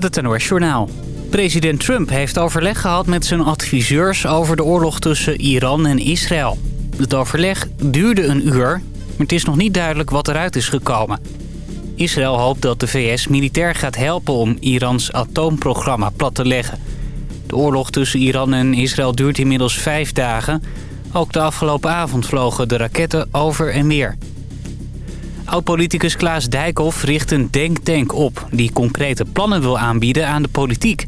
met het NOS Journaal. President Trump heeft overleg gehad met zijn adviseurs over de oorlog tussen Iran en Israël. Het overleg duurde een uur, maar het is nog niet duidelijk wat eruit is gekomen. Israël hoopt dat de VS militair gaat helpen om Irans atoomprogramma plat te leggen. De oorlog tussen Iran en Israël duurt inmiddels vijf dagen. Ook de afgelopen avond vlogen de raketten over en weer. Oud-politicus Klaas Dijkhoff richt een denktank op... die concrete plannen wil aanbieden aan de politiek.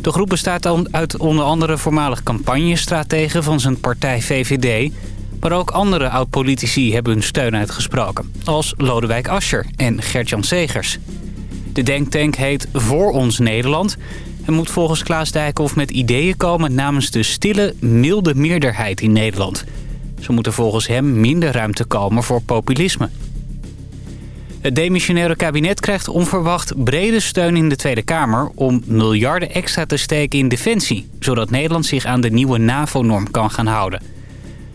De groep bestaat uit onder andere voormalig campagnestrategen van zijn partij VVD... maar ook andere oud-politici hebben hun steun uitgesproken... als Lodewijk Asscher en Gert-Jan Segers. De denktank heet Voor ons Nederland... en moet volgens Klaas Dijkhoff met ideeën komen... namens de stille, milde meerderheid in Nederland. Zo moet er volgens hem minder ruimte komen voor populisme. Het demissionaire kabinet krijgt onverwacht brede steun in de Tweede Kamer... om miljarden extra te steken in defensie... zodat Nederland zich aan de nieuwe NAVO-norm kan gaan houden.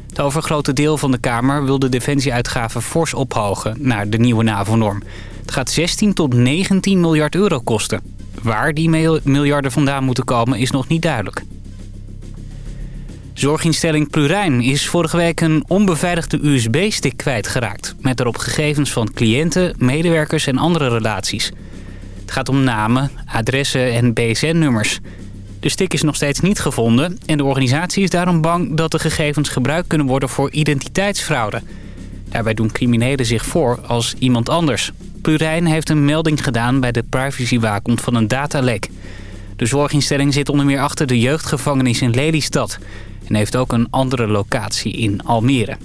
Het overgrote deel van de Kamer wil de defensieuitgaven fors ophogen... naar de nieuwe NAVO-norm. Het gaat 16 tot 19 miljard euro kosten. Waar die miljarden vandaan moeten komen is nog niet duidelijk. Zorginstelling Plurijn is vorige week een onbeveiligde USB-stick kwijtgeraakt... met erop gegevens van cliënten, medewerkers en andere relaties. Het gaat om namen, adressen en BSN-nummers. De stick is nog steeds niet gevonden en de organisatie is daarom bang... dat de gegevens gebruikt kunnen worden voor identiteitsfraude. Daarbij doen criminelen zich voor als iemand anders. Plurijn heeft een melding gedaan bij de privacywaakhond van een datalek. De zorginstelling zit onder meer achter de jeugdgevangenis in Lelystad en heeft ook een andere locatie in Almere.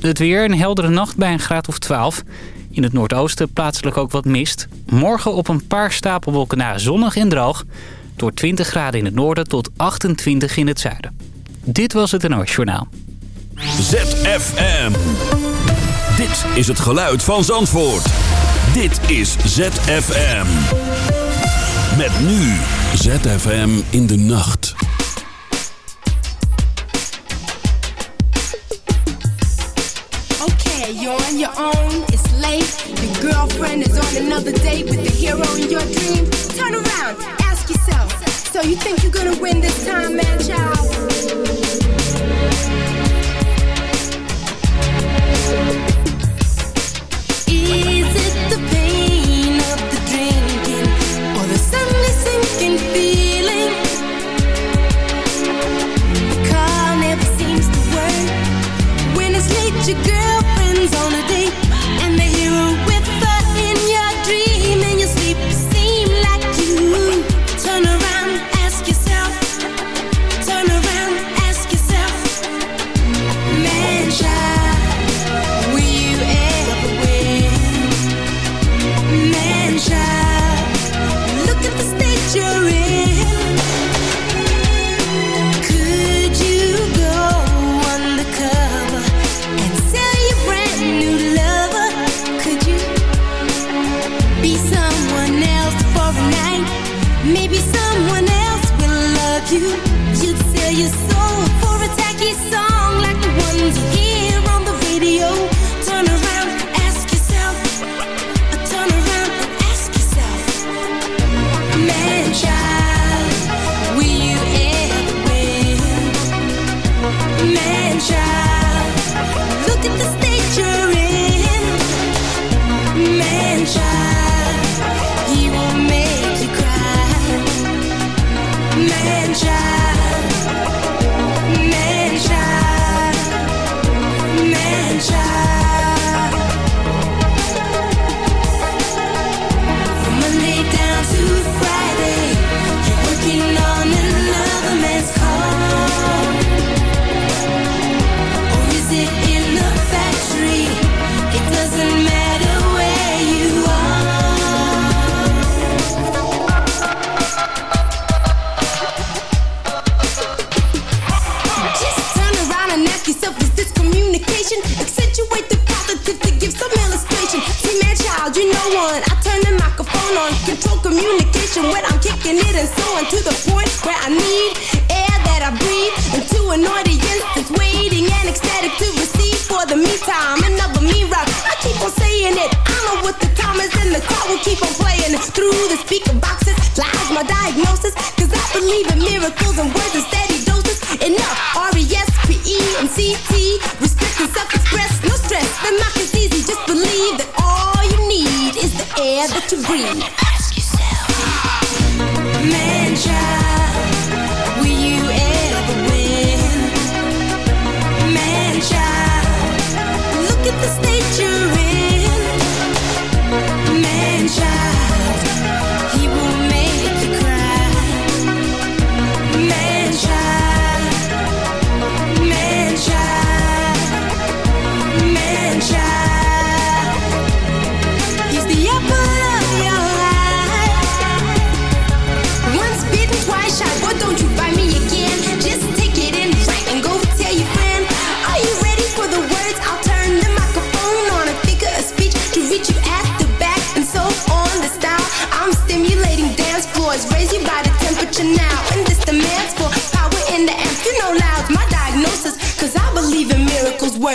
Het weer, een heldere nacht bij een graad of 12. In het noordoosten plaatselijk ook wat mist. Morgen op een paar stapelwolken na zonnig en droog. Door 20 graden in het noorden tot 28 in het zuiden. Dit was het NOS Journaal. ZFM. Dit is het geluid van Zandvoort. Dit is ZFM. Met nu ZFM in de nacht. You're on your own, it's late. Your girlfriend is on another date with the hero in your dream. Turn around, ask yourself. So you think you're gonna win this time, man, child? Is it the pain of the drinking or the suddenly sinking feeling? The car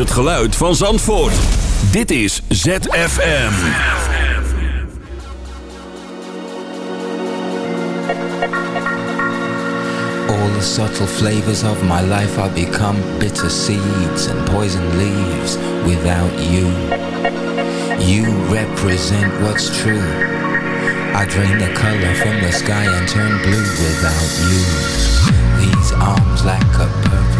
Het geluid van Zandvoort. Dit is ZFM. All the subtle flavors of my life are become bitter seeds and poison leaves without you. You represent what's true. I drain the color from the sky and turn blue without you. These arms lack a purpose,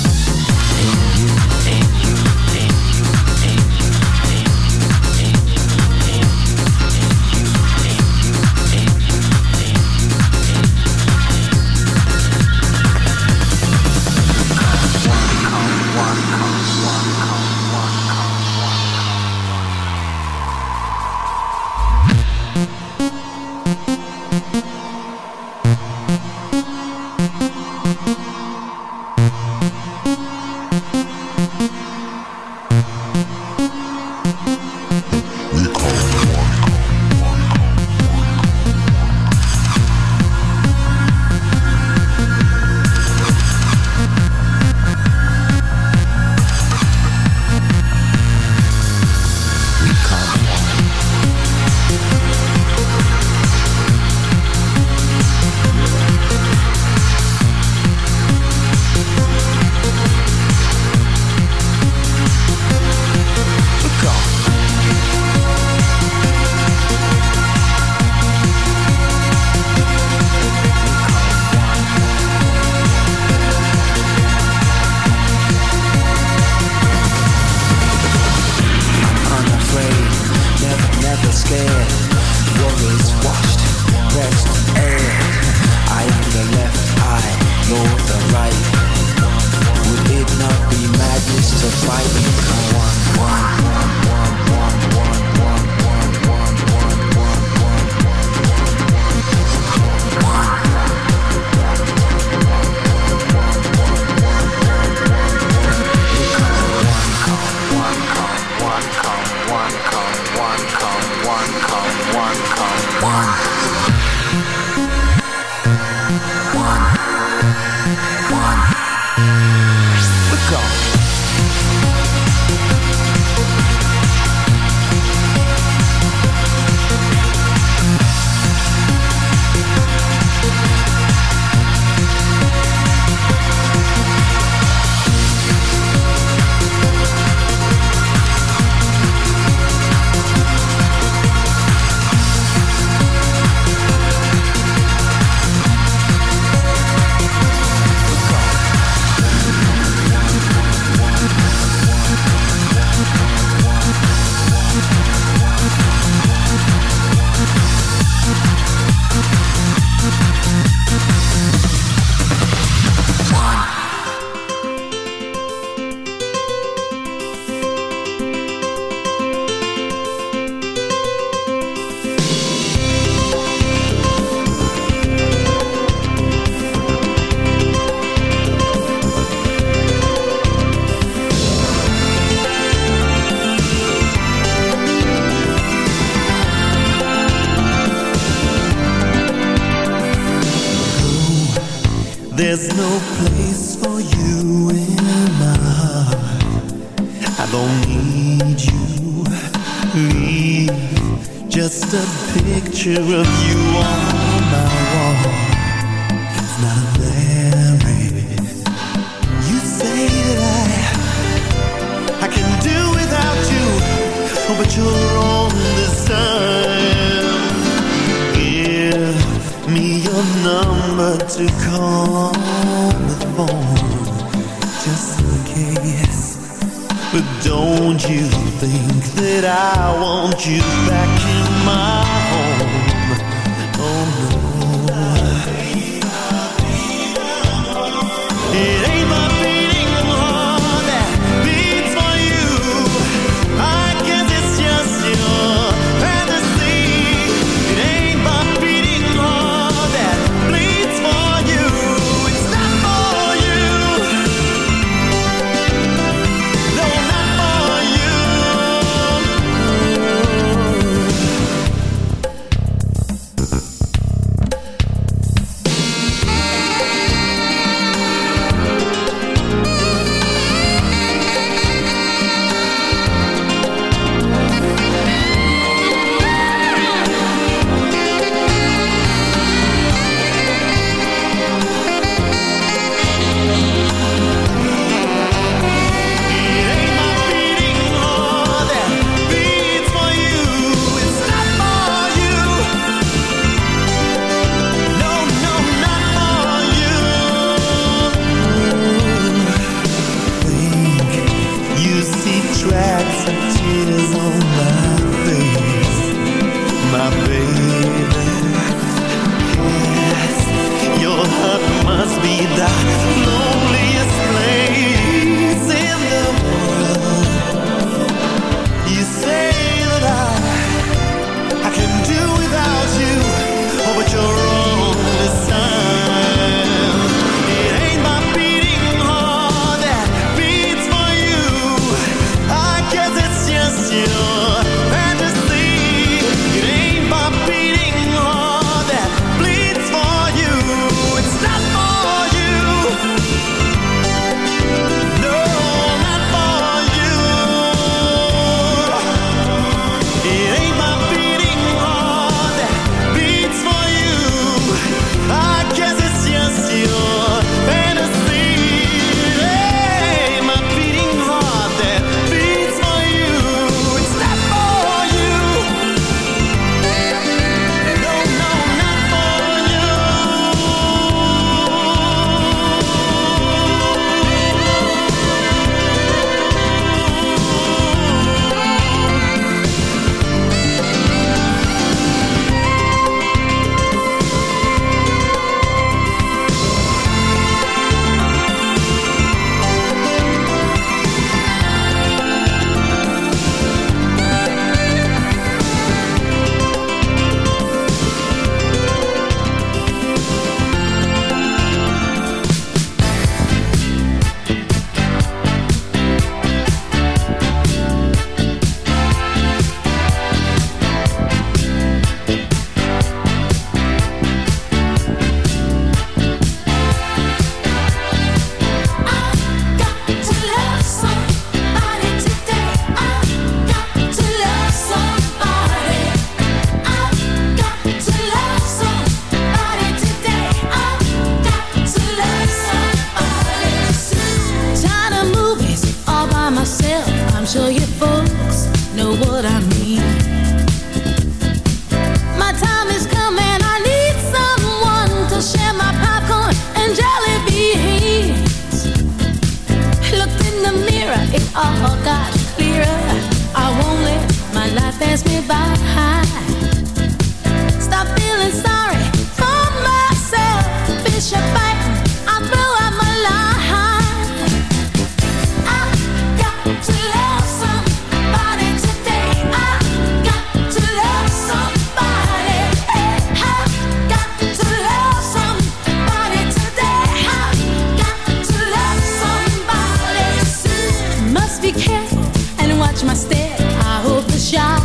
instead. I hope the shot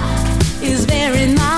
is very nice.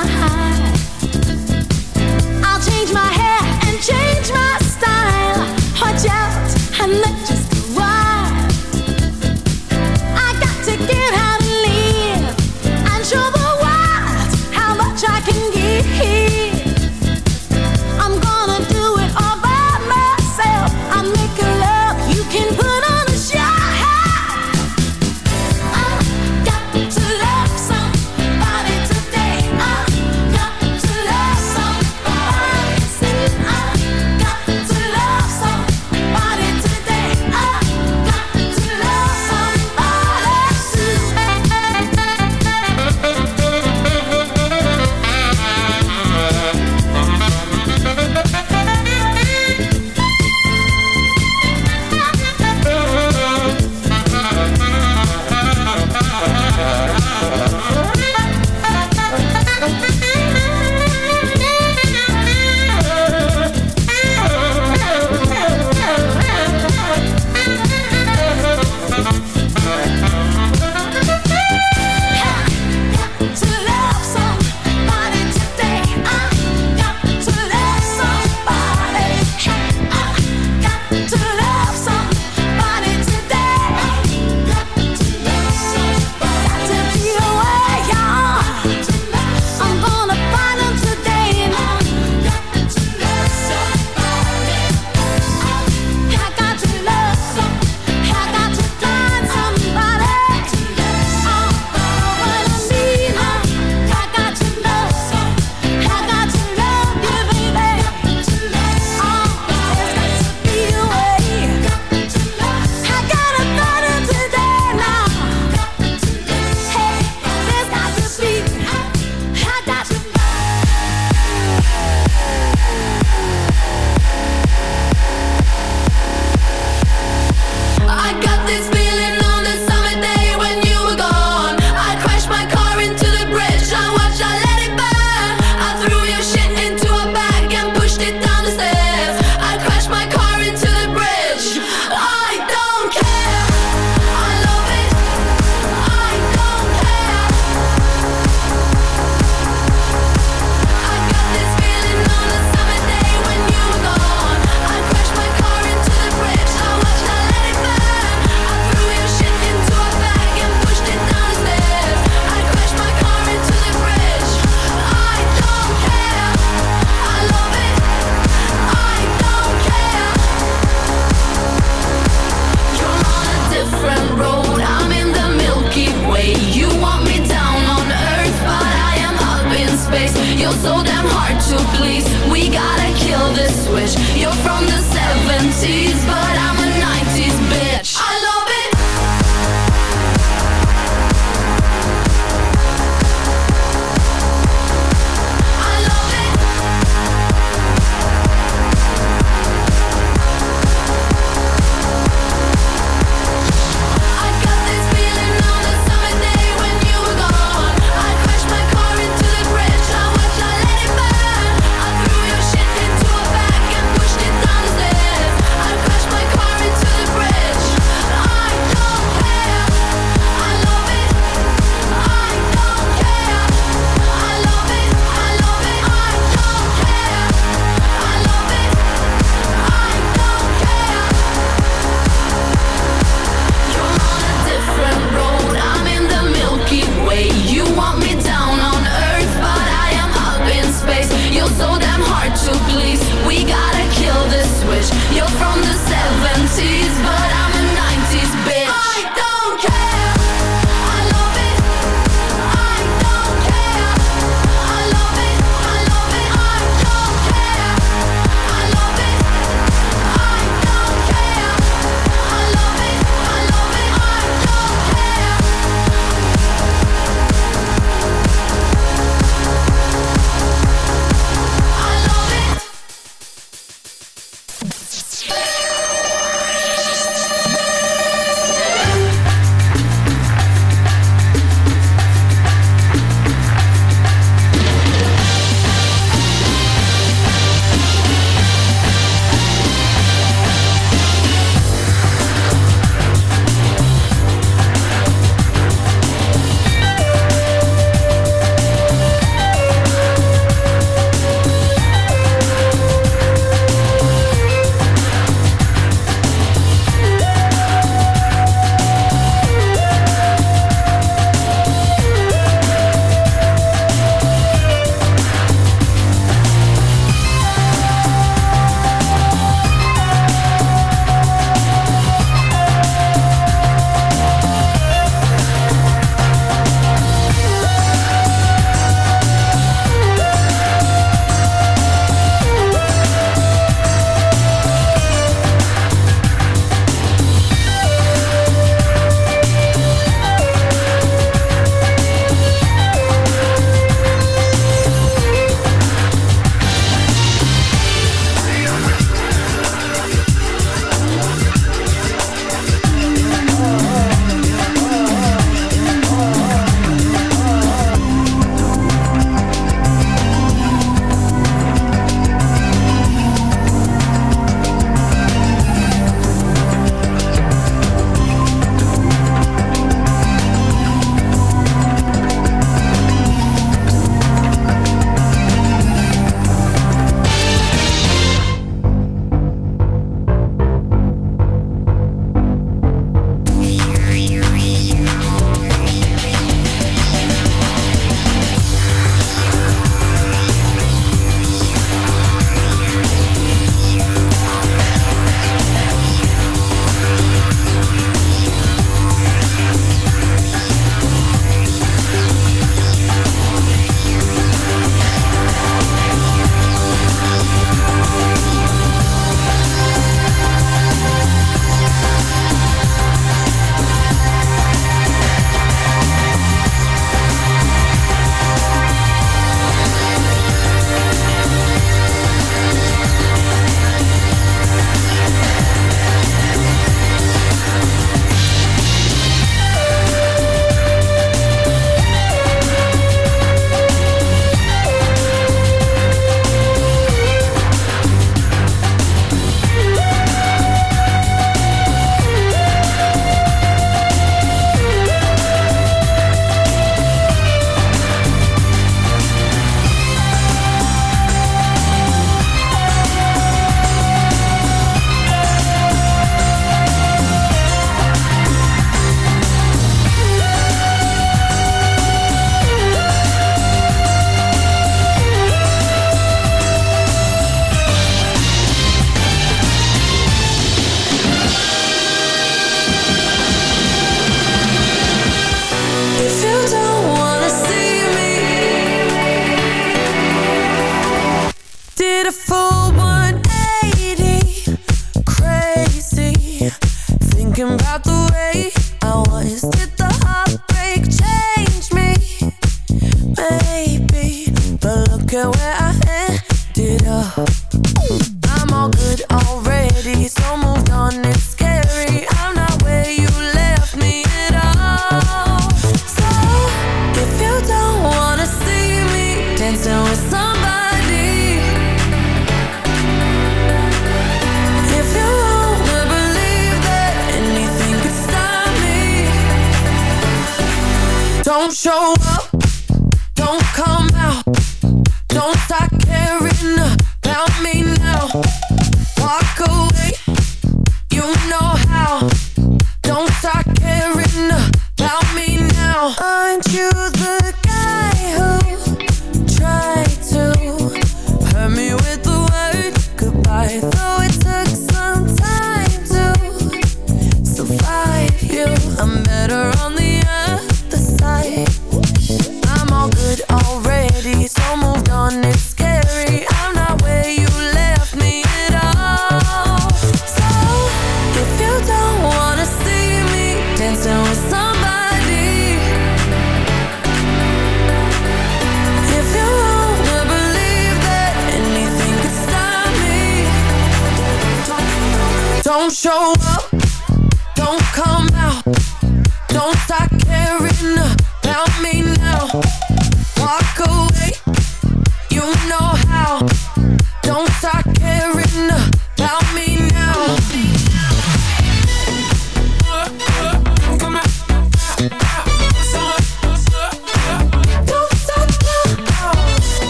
Show up,